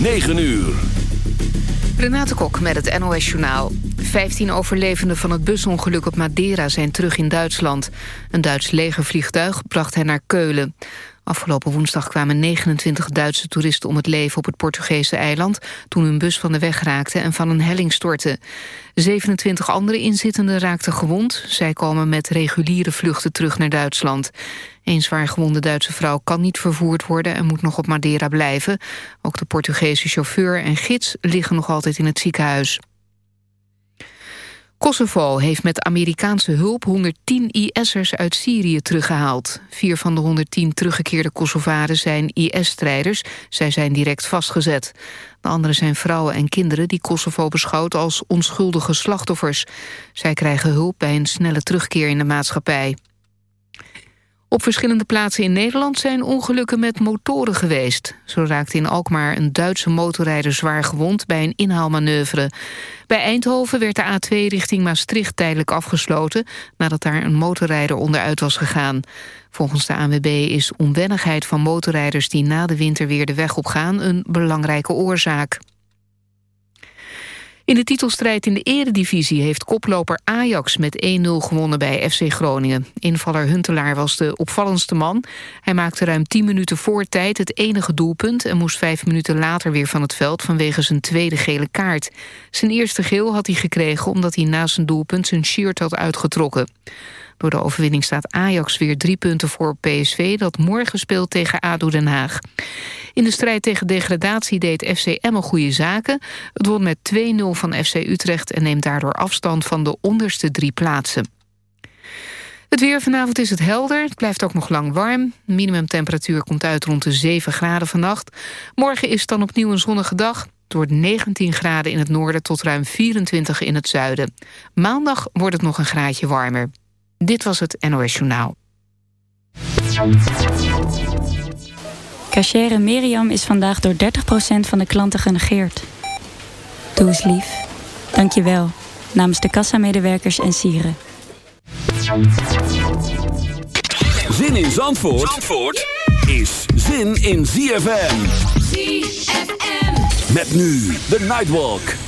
9 uur. Renate Kok met het NOS Journaal. 15 overlevenden van het busongeluk op Madeira zijn terug in Duitsland. Een Duits legervliegtuig bracht hen naar Keulen. Afgelopen woensdag kwamen 29 Duitse toeristen om het leven op het Portugese eiland... toen hun bus van de weg raakte en van een helling stortte. 27 andere inzittenden raakten gewond. Zij komen met reguliere vluchten terug naar Duitsland. Een zwaargewonde Duitse vrouw kan niet vervoerd worden... en moet nog op Madeira blijven. Ook de Portugese chauffeur en gids liggen nog altijd in het ziekenhuis. Kosovo heeft met Amerikaanse hulp 110 IS'ers uit Syrië teruggehaald. Vier van de 110 teruggekeerde Kosovaren zijn IS-strijders. Zij zijn direct vastgezet. De anderen zijn vrouwen en kinderen die Kosovo beschouwt als onschuldige slachtoffers. Zij krijgen hulp bij een snelle terugkeer in de maatschappij. Op verschillende plaatsen in Nederland zijn ongelukken met motoren geweest. Zo raakte in Alkmaar een Duitse motorrijder zwaar gewond bij een inhaalmanoeuvre. Bij Eindhoven werd de A2 richting Maastricht tijdelijk afgesloten... nadat daar een motorrijder onderuit was gegaan. Volgens de ANWB is onwennigheid van motorrijders die na de winter weer de weg op gaan... een belangrijke oorzaak. In de titelstrijd in de eredivisie heeft koploper Ajax met 1-0 gewonnen bij FC Groningen. Invaller Huntelaar was de opvallendste man. Hij maakte ruim 10 minuten voor tijd het enige doelpunt... en moest vijf minuten later weer van het veld vanwege zijn tweede gele kaart. Zijn eerste geel had hij gekregen omdat hij na zijn doelpunt zijn shirt had uitgetrokken. Door de overwinning staat Ajax weer drie punten voor PSV... dat morgen speelt tegen ADO Den Haag. In de strijd tegen degradatie deed FC Emmen goede zaken. Het won met 2-0 van FC Utrecht... en neemt daardoor afstand van de onderste drie plaatsen. Het weer vanavond is het helder. Het blijft ook nog lang warm. Minimumtemperatuur komt uit rond de 7 graden vannacht. Morgen is het dan opnieuw een zonnige dag. Door 19 graden in het noorden tot ruim 24 in het zuiden. Maandag wordt het nog een graadje warmer. Dit was het NOS Journaal. Cachere Miriam is vandaag door 30% van de klanten genegeerd. Doe eens lief. Dank je wel. Namens de kassamedewerkers en sieren. Zin in Zandvoort, Zandvoort is zin in ZFM. ZFM. Met nu de Nightwalk.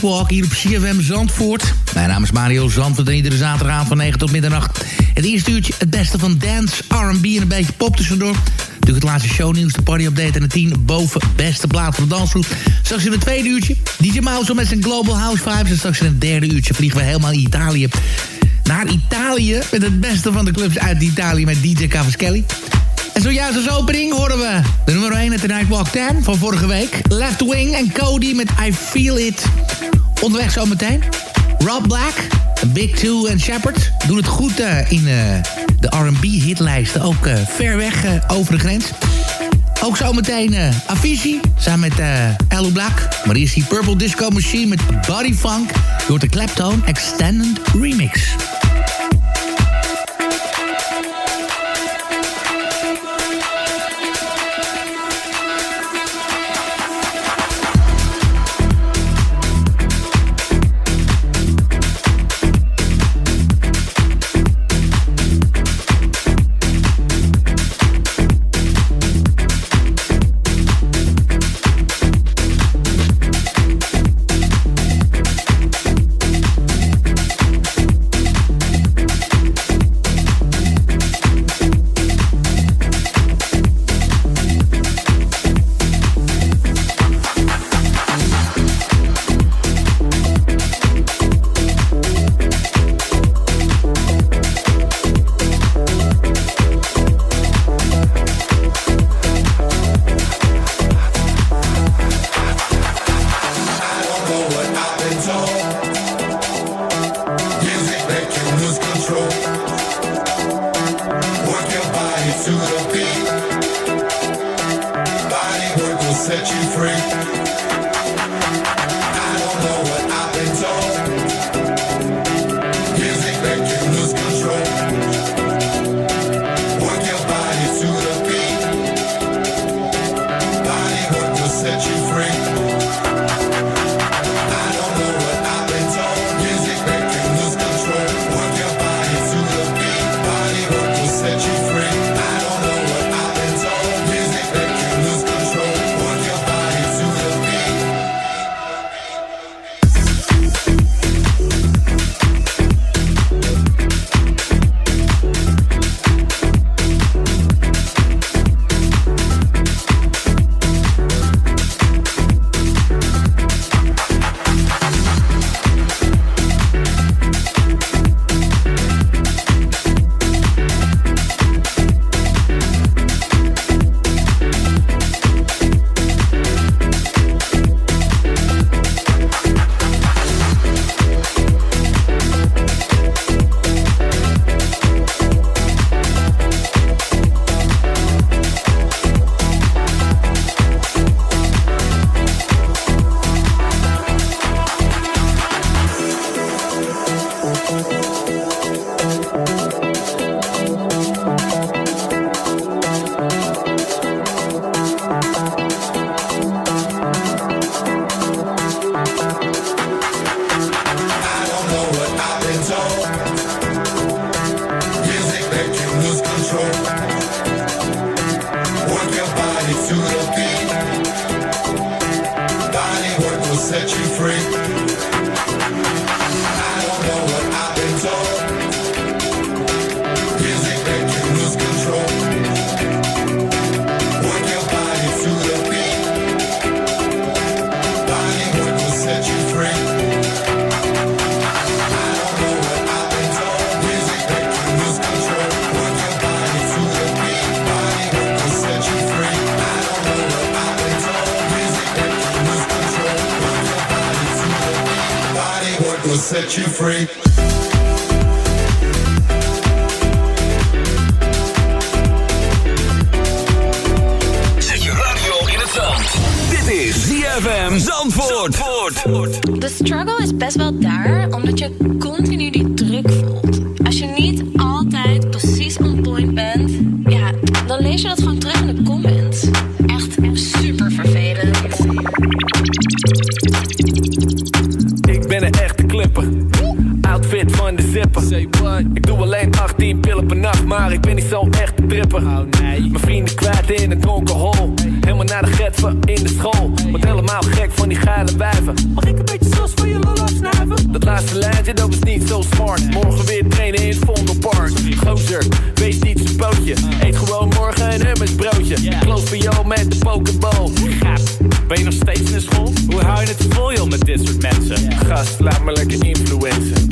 Hier op CFM Zandvoort. Mijn naam is Mario Zandvoort en iedere zaterdagavond van 9 tot middernacht. Het eerste uurtje het beste van dance, R&B en een beetje pop tussendoor. Natuurlijk het laatste shownieuws, de party-update en de 10 boven beste plaat van de dansgroep. Straks in het tweede uurtje DJ Mouse met zijn Global House Vibes. En straks in het derde uurtje vliegen we helemaal in Italië naar Italië... met het beste van de clubs uit Italië met DJ Cavaschelli. En zojuist als opening horen we de nummer 1 uit de Nightwalk 10 van vorige week. Left Wing en Cody met I Feel It. Onderweg zometeen. Rob Black, Big Two en Shepard doen het goed uh, in uh, de R&B-hitlijsten. Ook uh, ver weg over de grens. Ook zometeen Avicii, samen met uh, Black. Maar hier is die Purple Disco Machine met Body Funk... door de Claptone Extended Remix. Lijntje, dat was niet zo smart. Morgen weer trainen in het Vondelpark. Gozer, wees niet zo'n pootje. Eet gewoon morgen een hummusbroodje. Close bij jou met de pokeball. Ben je nog steeds in school? Hoe hou je het vol joh met dit soort mensen? Gast, laat me lekker influencen.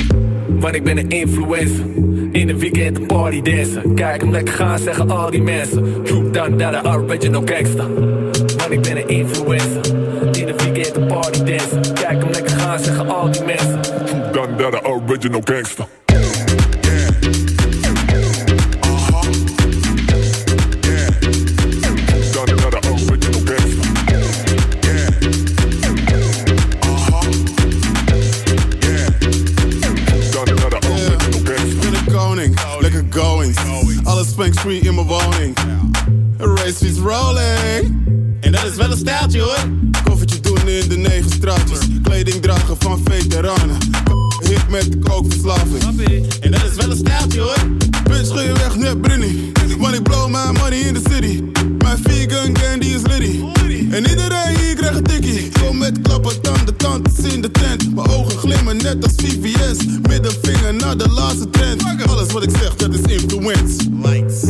Want ik ben een influencer. In een weekend party dansen. Kijk hem lekker gaan, zeggen al die mensen. Troep dan dat de original gangsta. Want ik ben een influencer. In een weekend party dansen. Kijk hem lekker gaan, zeggen al die mensen. Dat de original Spank Street in mijn woning. Race is rolling. En dat is wel een stijltje hoor. Koffertje doen in de negen straatjes. Kleding dragen van veteranen. Met de kookverslaving. En dat is wel een stijltje hoor. Bitch, ga je weg, net Brinny. Want ik blow my money in the city. Mijn vegan die is litty. En iedereen hier krijgt een tikkie. Kom met klappen, tanden, tantes in de tent. Mijn ogen glimmen net als VVS. Middelvinger naar de laatste trend. Alles wat ik zeg,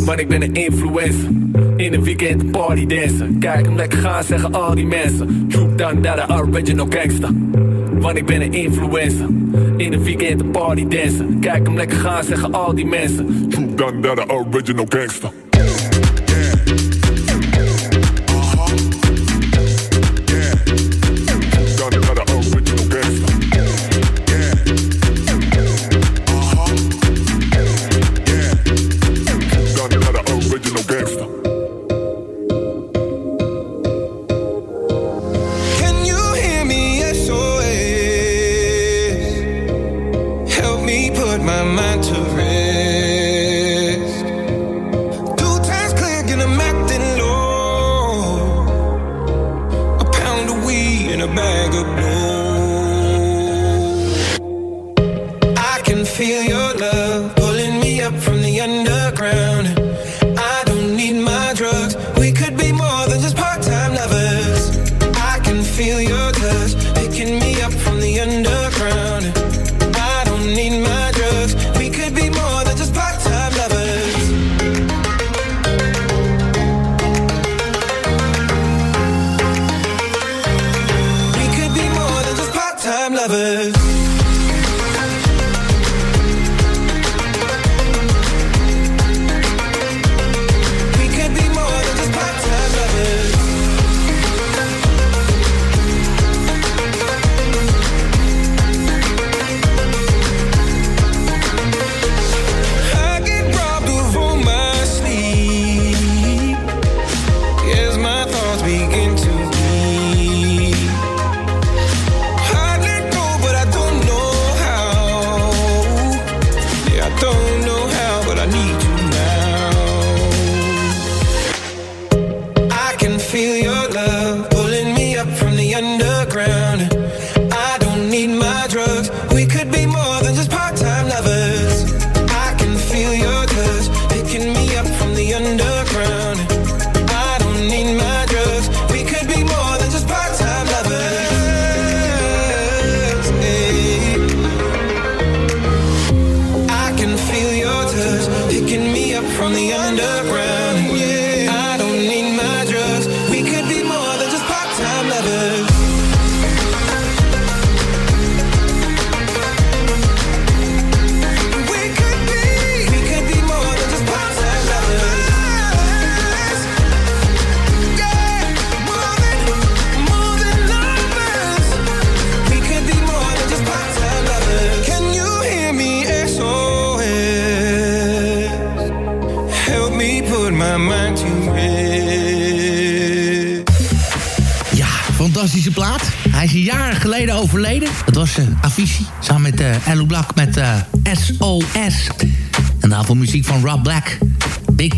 Maar ik ben een influencer. In een weekend party dansen. Kijk hem lekker gaan, zeggen al die mensen. Troep dan dat de original gangsta. Want ik ben een influencer. In een weekend party dansen. Kijk hem lekker gaan, zeggen al die mensen. Troep dan dat de original gangsta.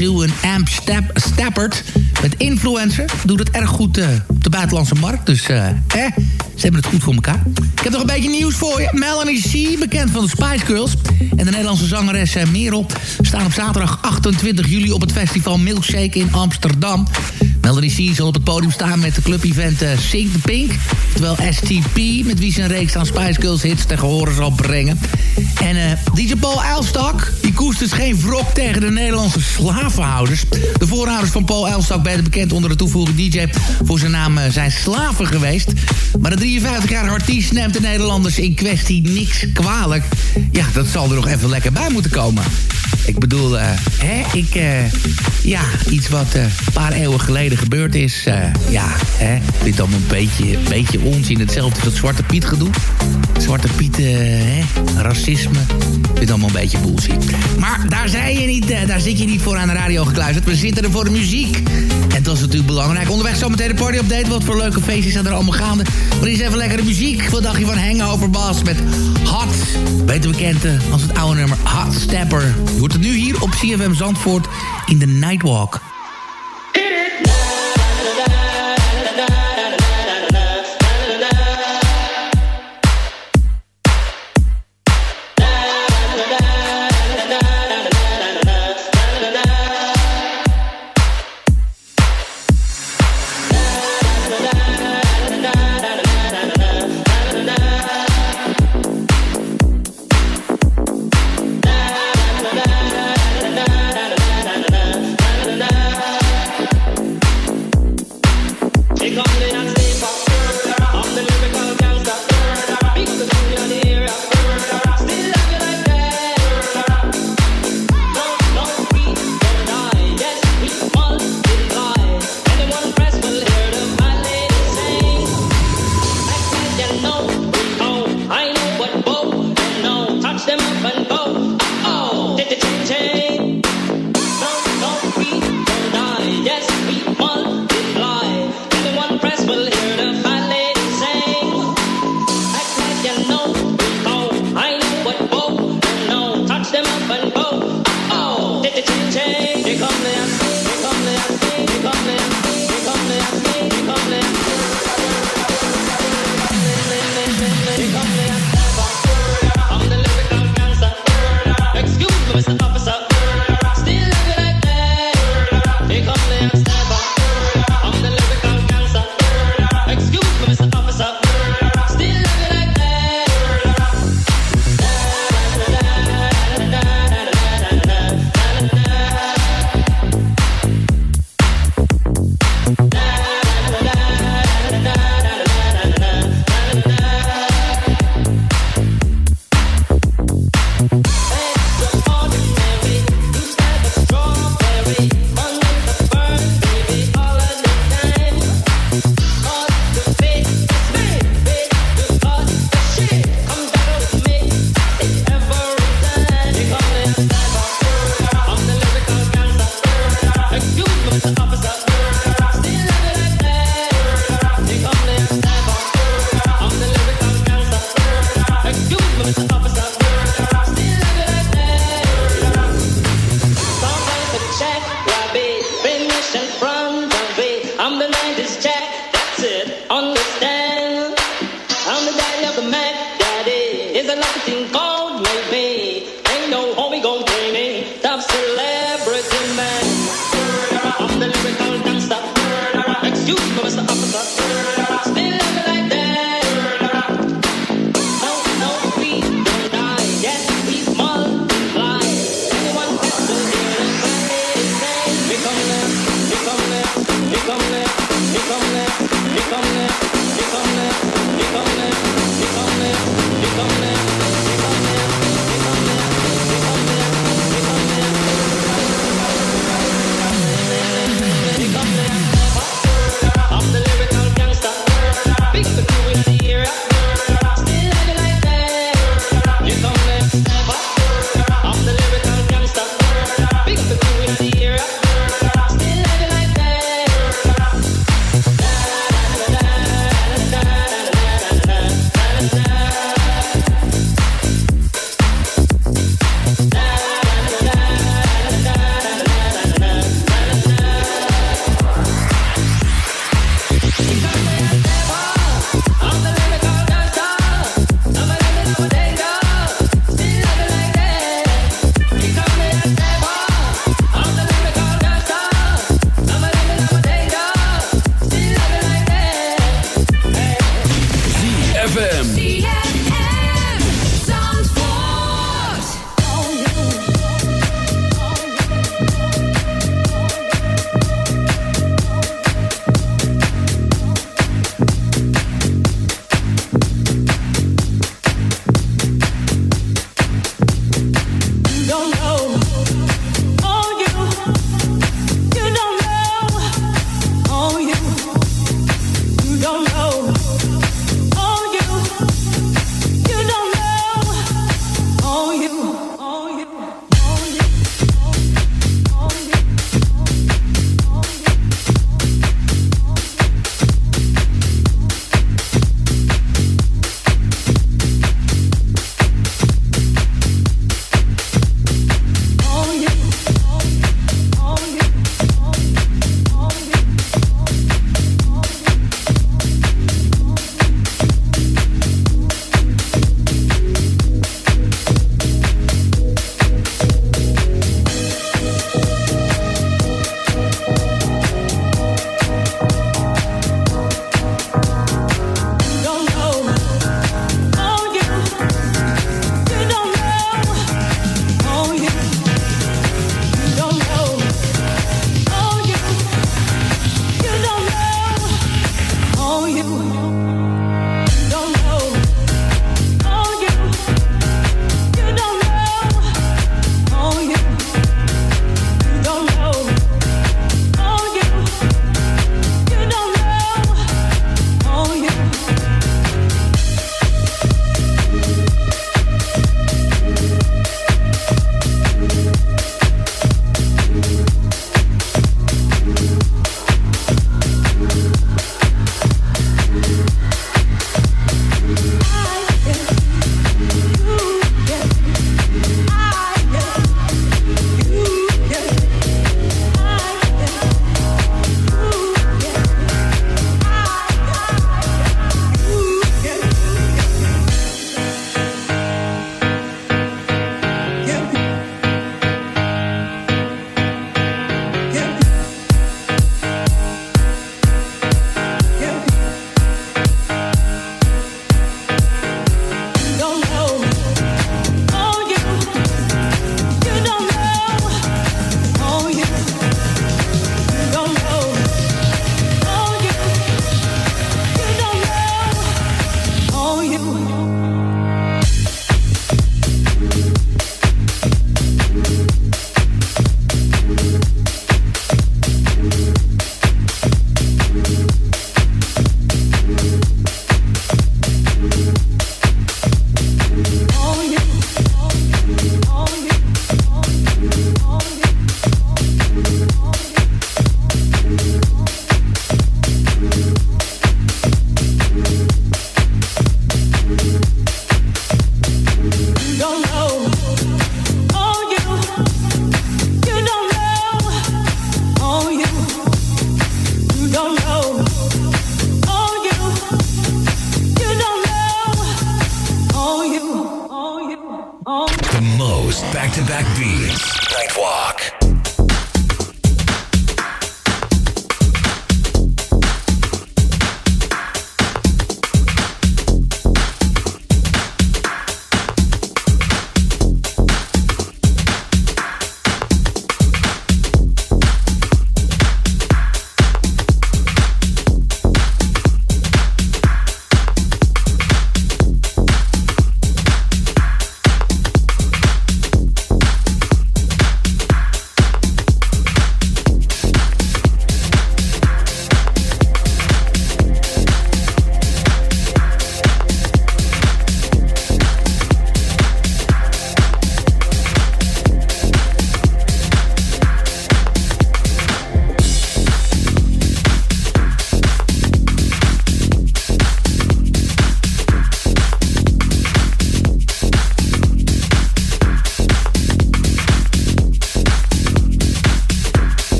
Big Two en Amp Stappert. Met Influencer. Doet het erg goed eh, op de buitenlandse markt. Dus eh, eh, Ze hebben het goed voor elkaar. Ik heb nog een beetje nieuws voor je. Melanie C., bekend van de Spice Girls... en de Nederlandse zangeres eh, Merel... staan op zaterdag 28 juli op het festival Milkshake in Amsterdam. Melanie C. zal op het podium staan met de club-event uh, the Pink... terwijl STP, met wie ze een reeks aan Spice Girls hits tegen horen zal brengen. En uh, DJ Paul Elstak, die koestert geen wrok tegen de Nederlandse slavenhouders. De voorouders van Paul Elstak, beter bekend onder de toevoeging DJ... voor zijn naam zijn slaven geweest. Maar de 53-jarige artiest neemt de Nederlanders in kwestie niks kwalijk. Ja, dat zal er nog even lekker bij moeten komen. Ik bedoel, uh, hè, ik, uh, ja, iets wat een paar eeuwen geleden gebeurd is. ja, hè, dit dan een beetje, beetje onzin. Hetzelfde als Zwarte Piet gedoe. Zwarte Piet, hè, racisme. Dit allemaal een beetje bullshit. Maar daar, zei je niet, daar zit je niet voor aan de radio gekluisterd. We zitten er voor de muziek. En dat is natuurlijk belangrijk. Onderweg zometeen de party update. Wat voor leuke feestjes zijn er allemaal gaande. Maar is even lekkere muziek. Wat dacht je van Hangover Bass met Hot? Beter bekend als het oude nummer Hot Stepper. Je hoort het nu hier op CFM Zandvoort in de Nightwalk.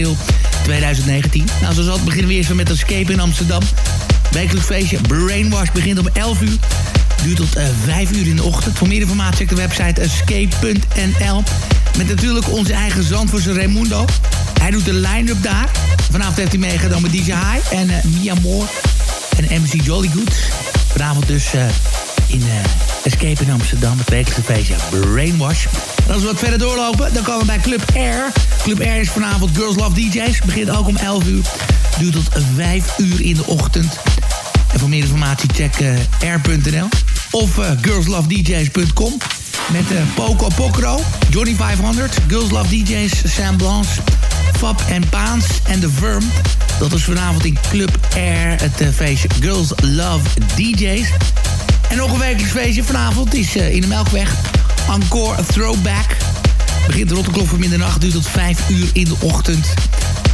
April 2019. Nou, zoals altijd beginnen we eerst weer met Escape in Amsterdam. Wekelijks feestje Brainwash begint om 11 uur. Duurt tot uh, 5 uur in de ochtend. Voor meer informatie check de website escape.nl. Met natuurlijk onze eigen Zandvoortse Raimundo. Hij doet de line-up daar. Vanavond heeft hij meegedaan met DJ High en uh, Mia Moore en MC Jollygood. Vanavond dus in Escape in Amsterdam, het wekelijkse feestje Brainwash. Als we wat verder doorlopen, dan komen we bij Club Air. Club Air is vanavond Girls Love DJs. Begint ook om 11 uur. Duurt tot 5 uur in de ochtend. En voor meer informatie check uh, air.nl of uh, girlslovedjs.com. Met Poco Pocro, Johnny 500, Girls Love DJs, Sam Blanche, Fab en Paans en The Verm. Dat is vanavond in Club Air, het feestje Girls Love DJs. En nog een wekelijks feestje vanavond is in de Melkweg. Encore Throwback. Begint de klok van middernacht, duurt tot 5 uur in de ochtend.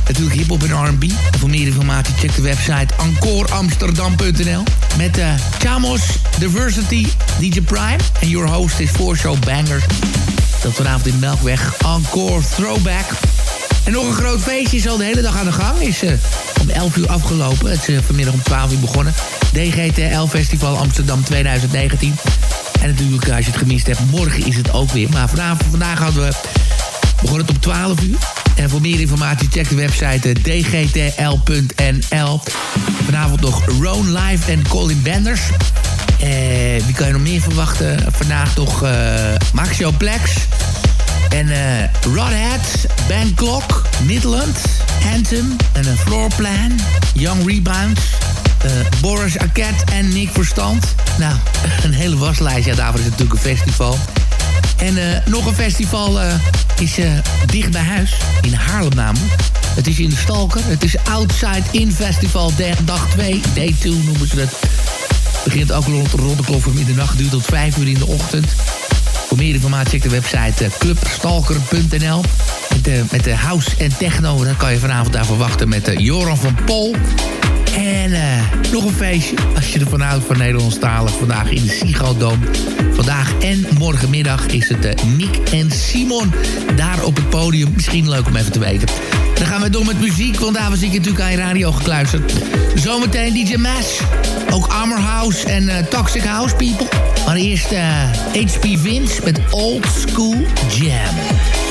Natuurlijk hip-hop en RB. Voor meer informatie check de website encoreamsterdam.nl. Met uh, Chamos, Diversity, DJ Prime. En your host is Show Bangers. Dat vanavond in Melkweg. Encore Throwback. En nog een groot feestje is al de hele dag aan de gang. Is uh, om 11 uur afgelopen. Het is vanmiddag om 12 uur begonnen. DGTL Festival Amsterdam 2019. En natuurlijk, als je het gemist hebt, morgen is het ook weer. Maar vanavond, vandaag hadden we... begonnen het om 12 uur. En voor meer informatie check de website dgtl.nl. Vanavond nog Roan Live en Colin Benders. Eh, wie kan je nog meer verwachten? Vandaag toch uh, Maxio Plex. En uh, Rodhead, Ben Clock, Midland, Anthem en een Floorplan, Young Rebound, uh, Boris Arquette en Nick Verstand. Nou, een hele waslijst. Ja, daarvoor is het natuurlijk een festival. En uh, nog een festival uh, is dicht bij huis, in Haarlem namelijk. Het is in de Stalker. Het is Outside In Festival dag 2, day 2 noemen ze het. Begint ook rond, rond de klok van middernacht, duurt tot 5 uur in de ochtend. Voor meer informatie check de website clubstalker.nl. Met met de house en techno, dan kan je vanavond daar verwachten met Joran van Pol. En uh, nog een feestje, als je ervan houdt van Nederlandstalig. Vandaag in de Sigaldoom. Vandaag en morgenmiddag is het uh, Nick en Simon daar op het podium. Misschien leuk om even te weten. Dan gaan we door met muziek, want daar was ik natuurlijk aan je radio gekluisterd. Zometeen DJ Mass. Ook Armor House en uh, Toxic House People. Maar eerst HP Vince met Old School Jam.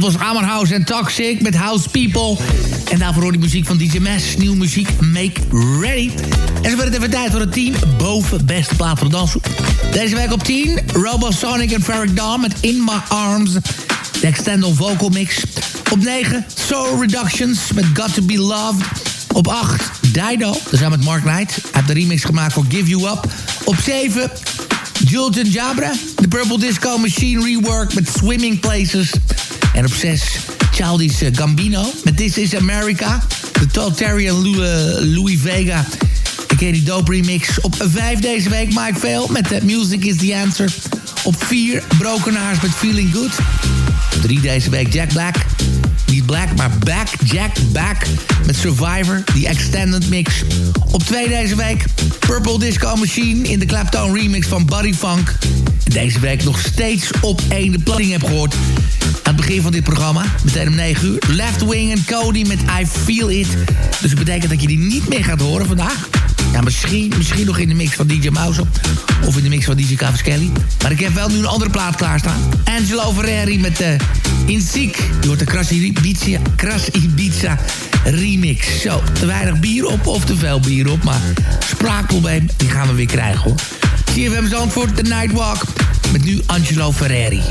Dat was House en Toxic met House People. En daarvoor hoor die muziek van DJ Mes. Nieuwe muziek, Make Ready. En zo werd het even tijd voor het team boven beste plaat voor de danshoek. Deze week op 10, Robosonic en Ferric Dawn met In My Arms. De Extended Vocal Mix. Op 9, Soul Reductions met Got To Be Loved. Op 8, Dido, samen met Mark Knight. Hij heeft de remix gemaakt voor Give You Up. Op 7, Julton Jabra. The Purple Disco Machine rework met Swimming Places. En op 6, Childish Gambino met This Is America. De Totalitarian Louis, Louis Vega. De Katie Dope remix. Op 5 deze week Mike Vale met The Music Is The Answer. Op 4 Broken Hearts met Feeling Good. Op 3 deze week Jack Black. Niet Black, maar Back, Jack Back met Survivor, die extended mix. Op 2 deze week Purple Disco Machine in de Clapton remix van Buddy Funk. Deze week nog steeds op 1 de planning heb gehoord begin van dit programma. Meteen om 9 uur. Left Wing en Cody met I Feel It. Dus dat betekent dat je die niet meer gaat horen vandaag. Ja, misschien, misschien nog in de mix van DJ Mouse Of in de mix van DJ Kelly. Maar ik heb wel nu een andere plaat klaarstaan. Angelo Ferreri met uh, Inziek. Je hoort de Kras Ibiza, Ibiza remix. Zo, te weinig bier op of te veel bier op. Maar spraakprobleem, die gaan we weer krijgen hoor. CFM Zandvoort, The Nightwalk. Met nu Angelo Ferreri.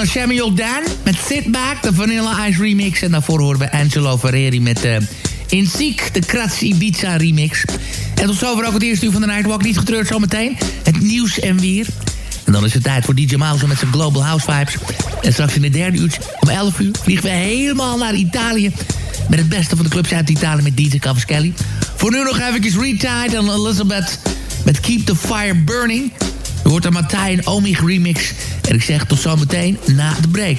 Eh, Samuel Dan met Sit Back, de Vanilla Ice remix. En daarvoor horen we Angelo Ferreri met uh, In Ziek, de Kratz Ibiza remix. En tot zover ook het eerste uur van de Nightwalk. Niet getreurd zometeen. Het nieuws en weer. En dan is het tijd voor DJ Mouse met zijn Global House Vibes. En straks in de derde uur om 11 uur vliegen we helemaal naar Italië. Met het beste van de clubs uit Italië met DJ Cavaschelli. Voor nu nog eventjes Retired en Elizabeth met Keep the Fire Burning. Je hoort de Matthij en Omig remix. En ik zeg tot zometeen na de break.